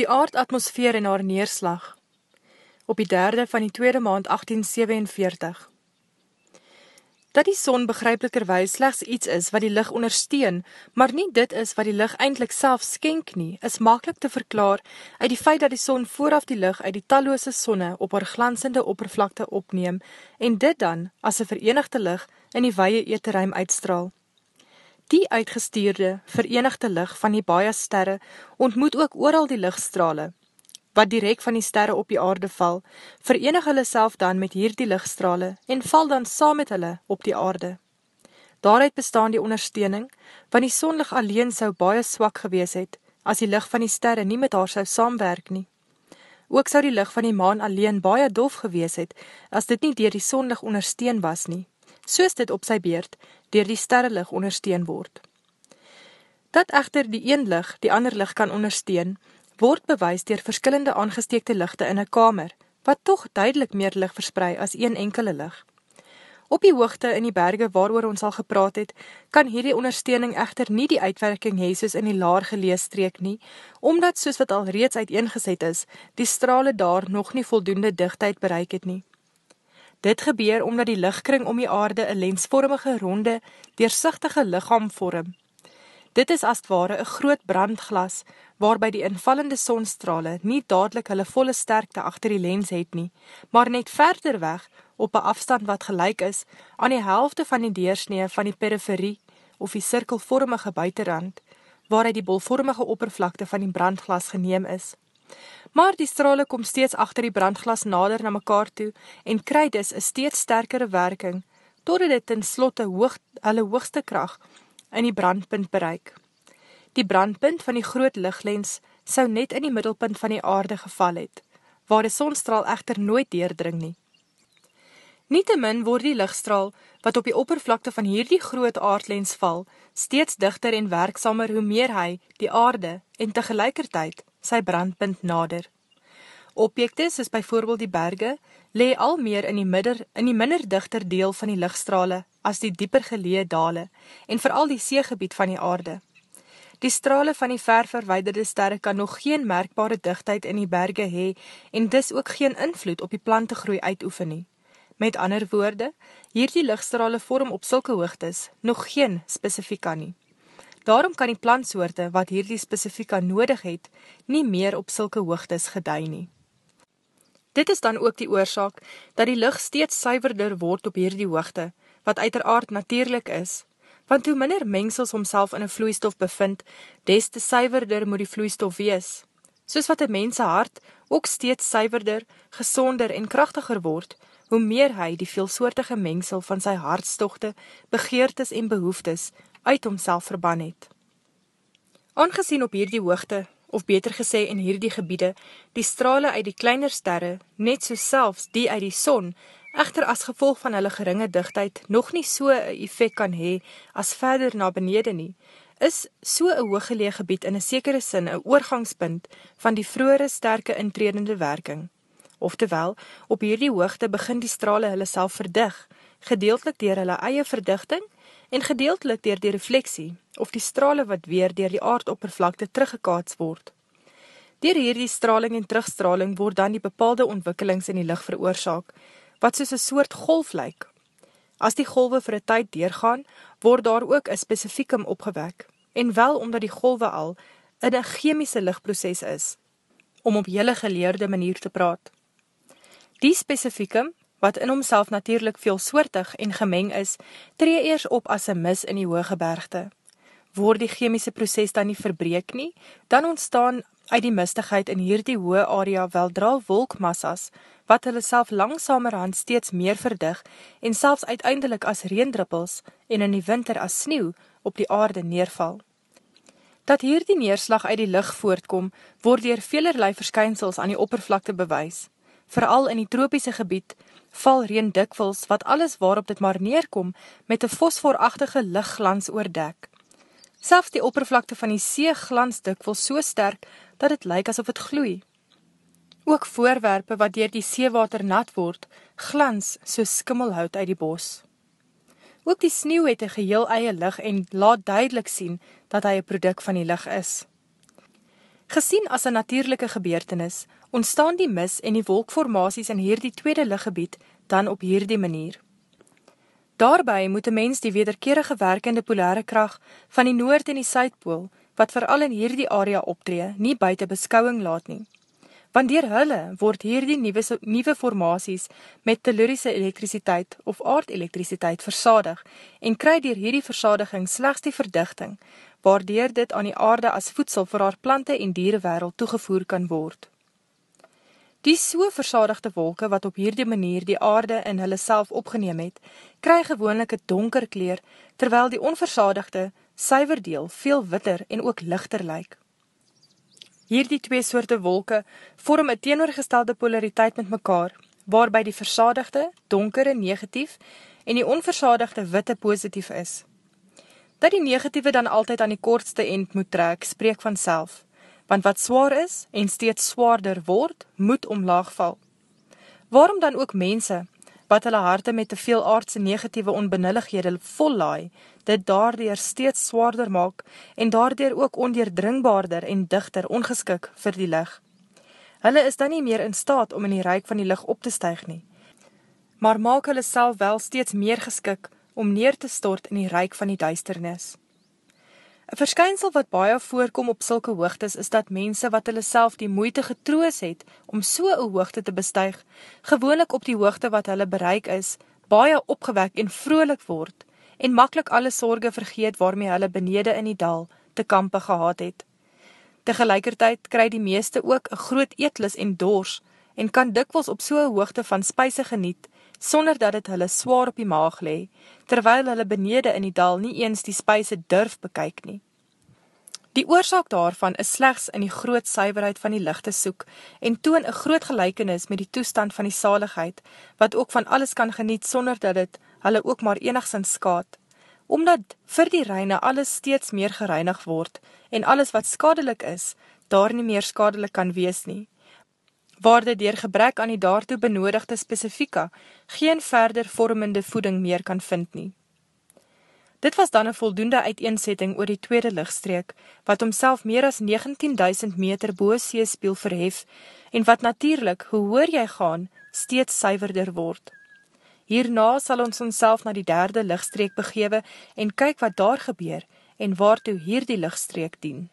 Die aardatmosfeer en haar neerslag Op die derde van die tweede maand 1847 Dat die son begryplikerwijs slechts iets is wat die licht ondersteun, maar nie dit is wat die licht eindelijk self skenk nie, is makkelijk te verklaar uit die feit dat die son vooraf die licht uit die talloose sonne op haar glansende oppervlakte opneem en dit dan as een verenigde licht in die weie eeteruim uitstraal. Die uitgestuurde, verenigde licht van die baie sterre ontmoet ook ooral die lichtstrale, wat direct van die sterre op die aarde val, verenig hulle self dan met hier die lichtstrale en val dan saam met hulle op die aarde. Daaruit bestaan die ondersteuning, want die sonlig alleen sou baie swak gewees het, as die licht van die sterre nie met haar sou saamwerk nie. Ook sou die licht van die maan alleen baie dof gewees het, as dit nie dier die sonlig ondersteun was nie, soos dit op sy beurt dier die sterrelig ondersteun word. Dat echter die een licht die ander licht kan ondersteun, word bewys dier verskillende aangesteekte lichte in een kamer, wat toch duidelik meer licht versprei as een enkele licht. Op die hoogte in die berge waar ons al gepraat het, kan hierdie ondersteuning echter nie die uitwerking hee soos in die laar geleesstreek nie, omdat soos wat al reeds uiteengezet is, die strale daar nog nie voldoende dichtheid bereik het nie. Dit gebeur omdat die lichtkring om die aarde een lensvormige ronde, deersichtige lichaam vorm. Dit is as ware een groot brandglas, waarby die invallende sonstrale nie dadelijk hulle volle sterkte achter die lens het nie, maar net verder weg, op een afstand wat gelijk is, aan die helfte van die deersnee van die periferie, of die cirkelvormige buitenrand, waaruit die bolvormige oppervlakte van die brandglas geneem is. Maar die strale kom steeds achter die brandglas nader na mekaar toe, en kry dus een steeds sterkere werking, totdat dit ten slotte hoog, hulle hoogste kracht in die brandpunt bereik. Die brandpunt van die groot lichtlens sou net in die middelpunt van die aarde geval het, waar die sonstraal echter nooit deerdring nie. Nietemin word die lichtstraal, wat op die oppervlakte van hierdie groot aardlens val, steeds dichter en werksamer hoe meer hy, die aarde, en tegelijkertijd, sy brandpunt nader. Objekte, soos byvoorbeeld die berge, lee al meer in die, midder, in die minder dichter deel van die lichtstrale, as die dieper gelee dale, en vooral die seegebied van die aarde. Die strale van die ver verweiderde sterre kan nog geen merkbare dichtheid in die berge hee en dis ook geen invloed op die plantegroei uitoefen nie. Met ander woorde, hierdie lichtstrale vorm op sulke hoogtes nog geen specifika nie. Daarom kan die plantsoorte wat hierdie specifika nodig het, nie meer op sulke hoogtes gedei nie. Dit is dan ook die oorzaak dat die licht steeds suiverder word op hierdie hoogte, wat uiteraard natuurlijk is, want hoe minder mengsels homself in een vloeistof bevind, des te suiverder moet die vloeistof wees. Soos wat een mense hart ook steeds suiverder, gezonder en krachtiger word, hoe meer hy die veelsoortige mengsel van sy hartstochte, begeertes en behoeftes uit homself verban het. Aangezien op hierdie hoogte, of beter gesê in hierdie gebiede, die strale uit die kleiner sterre, net so selfs die uit die son, echter as gevolg van hulle geringe dichtheid nog nie so een effect kan hee as verder na benede nie, is so een hooggelee gebied in een sekere sin een oorgangspunt van die vroere sterke intredende werking. Oftewel, op hierdie hoogte begin die strale hulle self verdig, gedeeltelik dier hulle eie verdichting en gedeeltelik dier die refleksie, of die strale wat weer dier die aardoppervlakte teruggekaats word. Dier hierdie straling en terugstraling word dan die bepaalde ontwikkelings in die licht veroorzaak, wat soos een soort golf lyk. As die golwe vir een tyd deurgaan, word daar ook een specifiekum opgewek, en wel omdat die golwe al in een chemische lichtproces is, om op jylle geleerde manier te praat. Die specifiekum, wat in homself natuurlijk veel soortig en gemeng is, tree eers op as een mis in die hoge bergte. Word die chemische proces dan nie verbreek nie, dan ontstaan uit die mistigheid in hierdie hoë area weldra wolkmassas, wat hulle self langsamerhand steeds meer verdig en selfs uiteindelik as reendruppels en in die winter as sneeuw op die aarde neerval. Dat hierdie neerslag uit die licht voortkom, word dier velerlei verskynsels aan die oppervlakte bewys. Vooral in die tropiese gebied val reen dikwils wat alles waarop dit maar neerkom met een fosforachtige lichtglans oordek. Selfs die oppervlakte van die see glans dikwils so sterk dat het lyk asof het gloei. Ook voorwerpe wat dier die seewater nat word, glans soos skimmelhout uit die bos. Ook die sneeuw het een geheel eie lig en laat duidelik sien dat hy een product van die lig is. Gesien as 'n natuurlike gebeurtenis, ontstaan die mis en die wolkformasies in hierdie tweede liggebied dan op hierdie manier. Daarby moet 'n mens die wederkerige werkende polare krag van die noord en die suidpool wat veral in hierdie area optree, nie buite beskouing laat nie. Want deur hulle word hierdie nuwe nuwe formasies met telluriese elektrisiteit of aardelektrisiteit versadig en kry deur hierdie versadiging slegs die verdigting waardeur dit aan die aarde as voedsel vir haar plante en dierewêreld toegevoer kan word. Die so versadigde wolke wat op hierdie manier die aarde in hulle self opgeneem het, kry gewoonlik 'n donker kleur terwyl die onversadigde suiwer deel veel witter en ook ligter lyk. Hierdie twee soorte wolke vorm 'n teenoorgestelde polariteit met mekaar, waarby die versadigde donkere negatief en die onversadigde witte positief is. Dat die negatiewe dan altyd aan die kortste end moet trek, spreek van self, want wat swaar is en steeds swaarder word, moet omlaag val. Waarom dan ook mense, wat hulle harte met te veel aardse negatiewe onbenullighede vollaai, dit daardeur steeds swaarder maak en daardeur ook ondeurdringbaarder en digter ongeskik vir die lig. Hulle is dan nie meer in staat om in die ryk van die lig op te styg nie, maar maak hulle self wel steeds meer geskik om neer te stort in die ryk van die duisternis. 'n Verskynsel wat baie voorkom op sulke hoogtes is dat mense wat hulle self die moeite getroos het om so 'n hoogte te bestyg, gewoonlik op die hoogte wat hulle bereik is, baie opgewek en vrolik word en maklik alle sorges vergeet waarmee hulle benede in die dal te kampe gehad het. Te gelykertyd kry die meeste ook 'n groot eetlus en dors en kan dikwels op so 'n hoogte van spyse geniet sonder dat dit hulle swaar op die maag lê, terwyl hulle benede in die dal nie eens die spyse durf bekyk nie. Die oorsaak daarvan is slegs in die groot suiwerheid van die lig te soek en toon 'n groot gelykenis met die toestand van die saligheid wat ook van alles kan geniet sonder dat dit hulle ook maar enigsins skaad. Omdat vir die reine alles steeds meer gereinig word en alles wat skadelik is, daar nie meer skadelik kan wees nie waar dit deur gebrek aan die daartoe benodigde spesifika geen verder vormende voeding meer kan vind nie. Dit was dan 'n voldoende uiteensetting oor die tweede ligstreek wat homself meer as 19000 meter bo seespieël verhef en wat natuurlik, hoe hoër jy gaan, steeds suiwerder word. Hierna sal ons onsself na die derde ligstreek begewe en kyk wat daar gebeur en waartoe hierdie ligstreek dien.